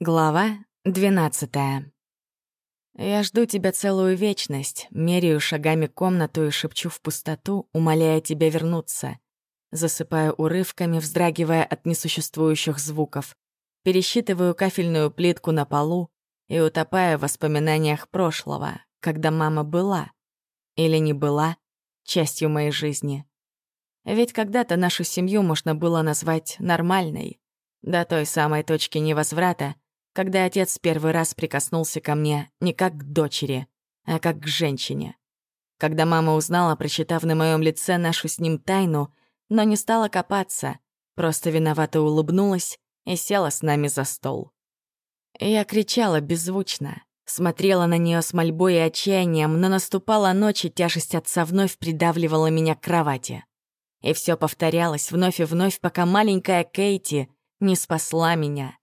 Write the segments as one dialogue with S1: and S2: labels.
S1: Глава 12 Я жду тебя целую вечность, меряю шагами комнату и шепчу в пустоту, умоляя тебя вернуться. Засыпаю урывками, вздрагивая от несуществующих звуков. Пересчитываю кафельную плитку на полу и утопая в воспоминаниях прошлого, когда мама была или не была частью моей жизни. Ведь когда-то нашу семью можно было назвать нормальной, до той самой точки невозврата, когда отец первый раз прикоснулся ко мне не как к дочери, а как к женщине. Когда мама узнала, прочитав на моем лице нашу с ним тайну, но не стала копаться, просто виновато улыбнулась и села с нами за стол. Я кричала беззвучно, смотрела на нее с мольбой и отчаянием, но наступала ночь, и тяжесть отца вновь придавливала меня к кровати. И все повторялось вновь и вновь, пока маленькая Кейти не спасла меня.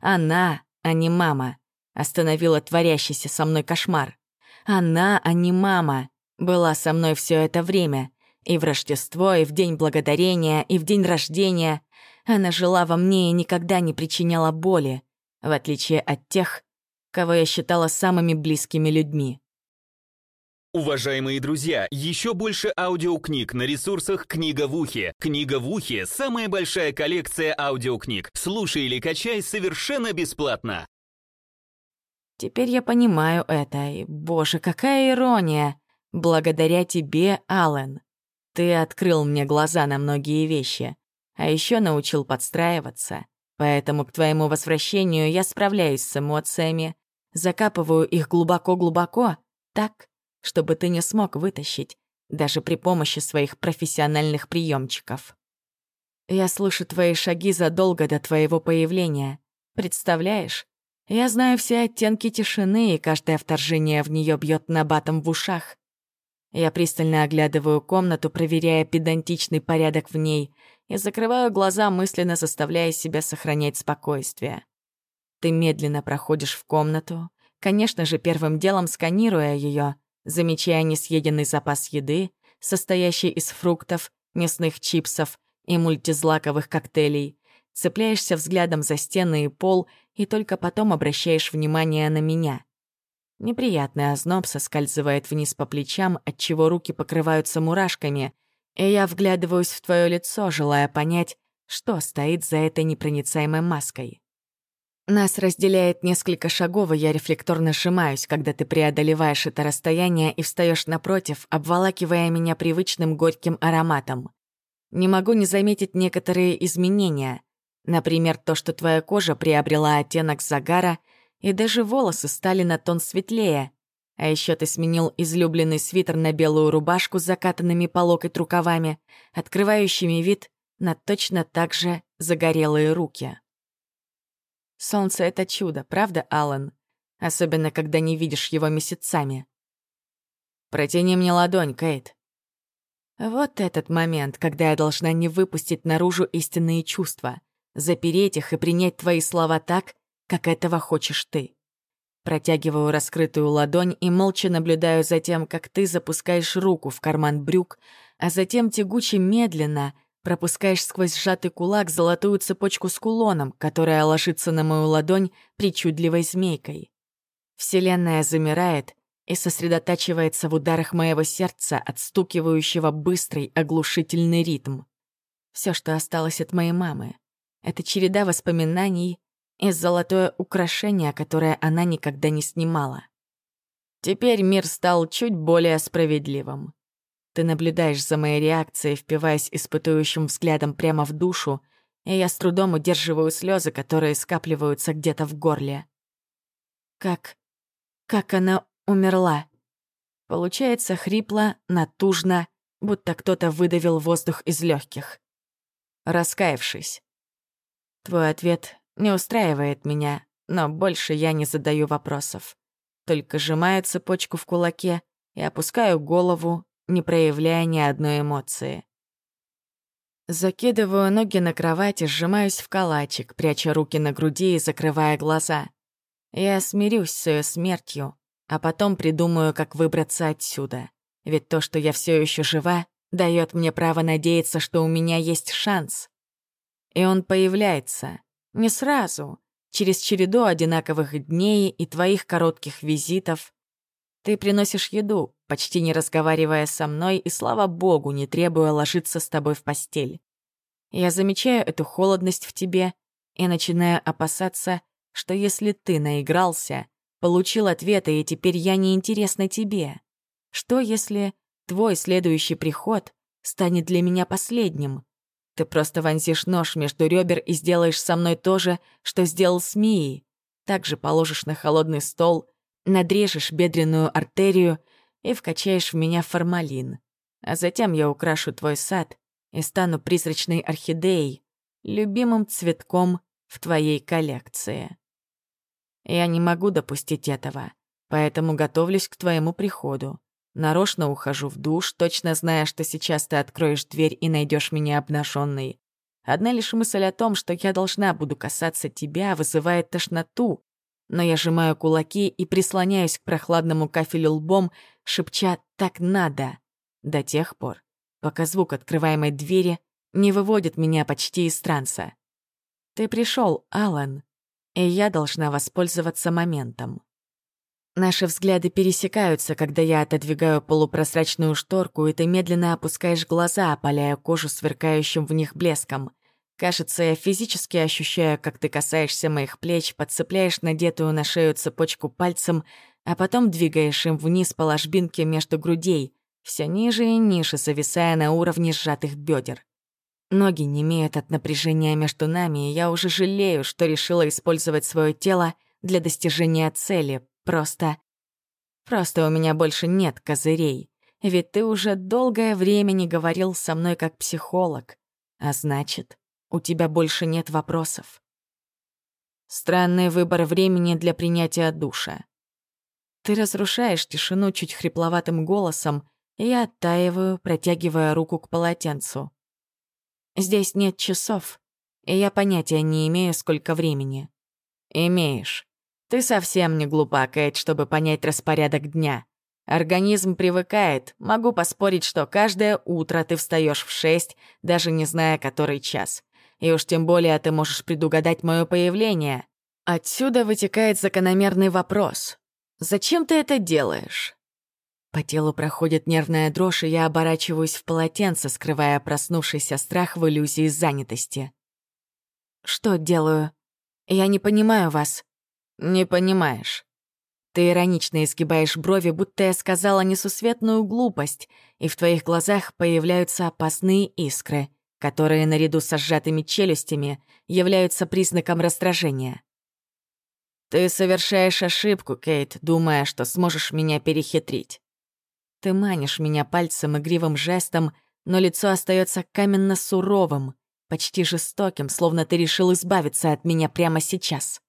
S1: Она а не мама, остановила творящийся со мной кошмар. Она, а не мама, была со мной все это время. И в Рождество, и в День Благодарения, и в день рождения. Она жила во мне и никогда не причиняла боли, в отличие от тех, кого я считала самыми близкими людьми.
S2: Уважаемые друзья, еще больше аудиокниг на ресурсах «Книга в ухе». «Книга в ухе» — самая большая коллекция аудиокниг. Слушай или качай совершенно бесплатно.
S1: Теперь я понимаю это, и, боже, какая ирония! Благодаря тебе, Аллен. Ты открыл мне глаза на многие вещи, а еще научил подстраиваться. Поэтому к твоему возвращению я справляюсь с эмоциями, закапываю их глубоко-глубоко, так, чтобы ты не смог вытащить, даже при помощи своих профессиональных приемчиков. Я слышу твои шаги задолго до твоего появления. Представляешь? Я знаю все оттенки тишины, и каждое вторжение в нее бьет набатом в ушах. Я пристально оглядываю комнату, проверяя педантичный порядок в ней, и закрываю глаза, мысленно заставляя себя сохранять спокойствие. Ты медленно проходишь в комнату, конечно же, первым делом сканируя ее, замечая несъеденный запас еды, состоящий из фруктов, мясных чипсов и мультизлаковых коктейлей, цепляешься взглядом за стены и пол и только потом обращаешь внимание на меня. Неприятный озноб соскальзывает вниз по плечам, отчего руки покрываются мурашками, и я вглядываюсь в твое лицо, желая понять, что стоит за этой непроницаемой маской. Нас разделяет несколько шагов, и я рефлекторно сжимаюсь, когда ты преодолеваешь это расстояние и встаешь напротив, обволакивая меня привычным горьким ароматом. Не могу не заметить некоторые изменения. Например, то, что твоя кожа приобрела оттенок загара, и даже волосы стали на тон светлее. А еще ты сменил излюбленный свитер на белую рубашку с закатанными по локоть рукавами, открывающими вид на точно так же загорелые руки. Солнце — это чудо, правда, Алан? Особенно, когда не видишь его месяцами. Протяни мне ладонь, Кейт. Вот этот момент, когда я должна не выпустить наружу истинные чувства, запереть их и принять твои слова так, как этого хочешь ты. Протягиваю раскрытую ладонь и молча наблюдаю за тем, как ты запускаешь руку в карман брюк, а затем тягуче медленно — Пропускаешь сквозь сжатый кулак золотую цепочку с кулоном, которая ложится на мою ладонь причудливой змейкой. Вселенная замирает и сосредотачивается в ударах моего сердца, отстукивающего быстрый оглушительный ритм. Все, что осталось от моей мамы, — это череда воспоминаний и золотое украшение, которое она никогда не снимала. Теперь мир стал чуть более справедливым. Ты наблюдаешь за моей реакцией, впиваясь испытующим взглядом прямо в душу, и я с трудом удерживаю слезы, которые скапливаются где-то в горле. Как... как она умерла? Получается хрипло, натужно, будто кто-то выдавил воздух из легких. Раскаявшись. Твой ответ не устраивает меня, но больше я не задаю вопросов. Только сжимаю цепочку в кулаке и опускаю голову, не проявляя ни одной эмоции. Закидываю ноги на кровать и сжимаюсь в калачик, пряча руки на груди и закрывая глаза. Я смирюсь с ее смертью, а потом придумаю, как выбраться отсюда. Ведь то, что я все еще жива, дает мне право надеяться, что у меня есть шанс. И он появляется. Не сразу. через череду одинаковых дней и твоих коротких визитов. Ты приносишь еду, почти не разговаривая со мной, и, слава богу, не требуя ложиться с тобой в постель. Я замечаю эту холодность в тебе и начинаю опасаться, что если ты наигрался, получил ответы, и теперь я неинтересна тебе, что если твой следующий приход станет для меня последним? Ты просто вонзишь нож между ребер и сделаешь со мной то же, что сделал с Мией. Также положишь на холодный стол, надрежешь бедренную артерию и вкачаешь в меня формалин. А затем я украшу твой сад и стану призрачной орхидеей, любимым цветком в твоей коллекции. Я не могу допустить этого, поэтому готовлюсь к твоему приходу. Нарочно ухожу в душ, точно зная, что сейчас ты откроешь дверь и найдешь меня обнаженной. Одна лишь мысль о том, что я должна буду касаться тебя, вызывает тошноту, но я сжимаю кулаки и прислоняюсь к прохладному кафелю лбом, шепча «так надо» до тех пор, пока звук открываемой двери не выводит меня почти из транса. Ты пришел, Алан, и я должна воспользоваться моментом. Наши взгляды пересекаются, когда я отодвигаю полупрозрачную шторку, и ты медленно опускаешь глаза, опаляя кожу сверкающим в них блеском. Кажется, я физически ощущаю, как ты касаешься моих плеч, подцепляешь надетую на шею цепочку пальцем, а потом двигаешь им вниз по ложбинке между грудей, все ниже и ниже, зависая на уровне сжатых бедер. Ноги не имеют от напряжения между нами, и я уже жалею, что решила использовать свое тело для достижения цели, Просто... Просто у меня больше нет козырей. Ведь ты уже долгое время не говорил со мной как психолог. А значит, у тебя больше нет вопросов. Странный выбор времени для принятия душа. Ты разрушаешь тишину чуть хрипловатым голосом, и я оттаиваю, протягивая руку к полотенцу. Здесь нет часов, и я понятия не имею, сколько времени. Имеешь. Ты совсем не глупа, Кэт, чтобы понять распорядок дня. Организм привыкает. Могу поспорить, что каждое утро ты встаешь в шесть, даже не зная, который час. И уж тем более ты можешь предугадать мое появление. Отсюда вытекает закономерный вопрос. Зачем ты это делаешь? По телу проходит нервная дрожь, и я оборачиваюсь в полотенце, скрывая проснувшийся страх в иллюзии занятости. «Что делаю? Я не понимаю вас», «Не понимаешь». Ты иронично изгибаешь брови, будто я сказала несусветную глупость, и в твоих глазах появляются опасные искры, которые наряду со сжатыми челюстями являются признаком раздражения. Ты совершаешь ошибку, Кейт, думая, что сможешь меня перехитрить. Ты манишь меня пальцем игривым жестом, но лицо остается каменно суровым, почти жестоким, словно ты решил избавиться от меня прямо сейчас.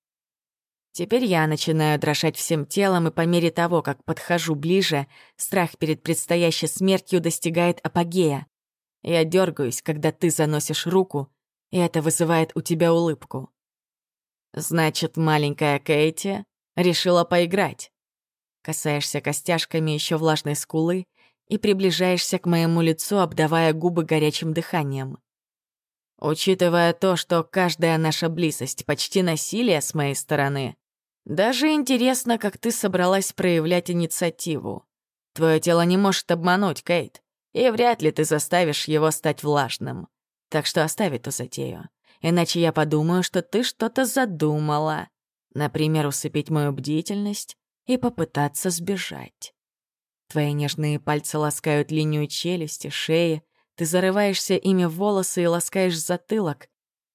S1: Теперь я начинаю дрожать всем телом, и по мере того, как подхожу ближе, страх перед предстоящей смертью достигает апогея. Я дергаюсь, когда ты заносишь руку, и это вызывает у тебя улыбку. Значит, маленькая Кейти решила поиграть. Касаешься костяшками еще влажной скулы и приближаешься к моему лицу, обдавая губы горячим дыханием. Учитывая то, что каждая наша близость — почти насилие с моей стороны, даже интересно, как ты собралась проявлять инициативу. Твое тело не может обмануть, Кейт, и вряд ли ты заставишь его стать влажным. Так что оставь эту затею. Иначе я подумаю, что ты что-то задумала. Например, усыпить мою бдительность и попытаться сбежать. Твои нежные пальцы ласкают линию челюсти, шеи, ты зарываешься ими в волосы и ласкаешь затылок,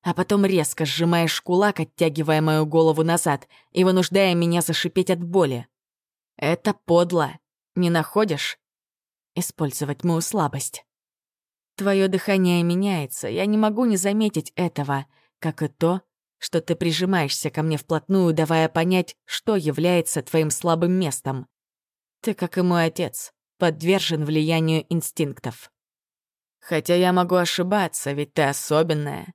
S1: а потом резко сжимаешь кулак, оттягивая мою голову назад и вынуждая меня зашипеть от боли. Это подло. Не находишь? Использовать мою слабость. Твое дыхание меняется, я не могу не заметить этого, как и то, что ты прижимаешься ко мне вплотную, давая понять, что является твоим слабым местом. Ты, как и мой отец, подвержен влиянию инстинктов. Хотя я могу ошибаться, ведь ты особенная.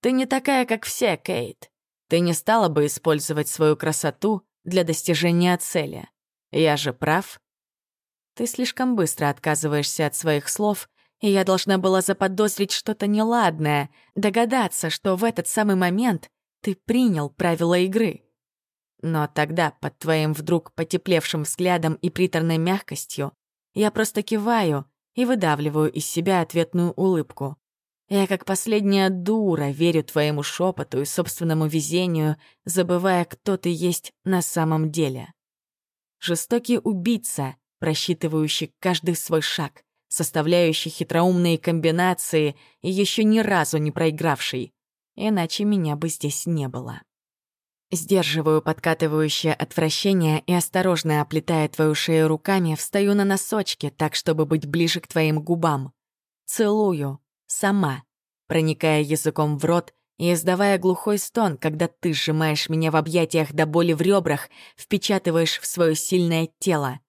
S1: Ты не такая, как все, Кейт. Ты не стала бы использовать свою красоту для достижения цели. Я же прав. Ты слишком быстро отказываешься от своих слов, и я должна была заподозрить что-то неладное, догадаться, что в этот самый момент ты принял правила игры. Но тогда, под твоим вдруг потеплевшим взглядом и приторной мягкостью, я просто киваю и выдавливаю из себя ответную улыбку. Я как последняя дура верю твоему шепоту и собственному везению, забывая, кто ты есть на самом деле. Жестокий убийца, просчитывающий каждый свой шаг, составляющий хитроумные комбинации и еще ни разу не проигравший. Иначе меня бы здесь не было. Сдерживаю подкатывающее отвращение и, осторожно оплетая твою шею руками, встаю на носочки, так, чтобы быть ближе к твоим губам. Целую. Сама. Проникая языком в рот и издавая глухой стон, когда ты сжимаешь меня в объятиях до боли в ребрах, впечатываешь в свое сильное тело.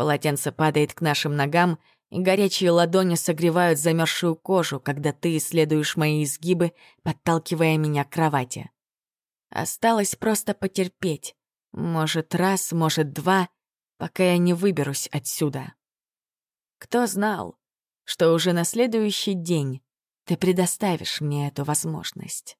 S1: Полотенце падает к нашим ногам, и горячие ладони согревают замерзшую кожу, когда ты исследуешь мои изгибы, подталкивая меня к кровати. Осталось просто потерпеть. Может, раз, может, два, пока я не выберусь отсюда. Кто знал, что уже на следующий день ты предоставишь мне эту возможность?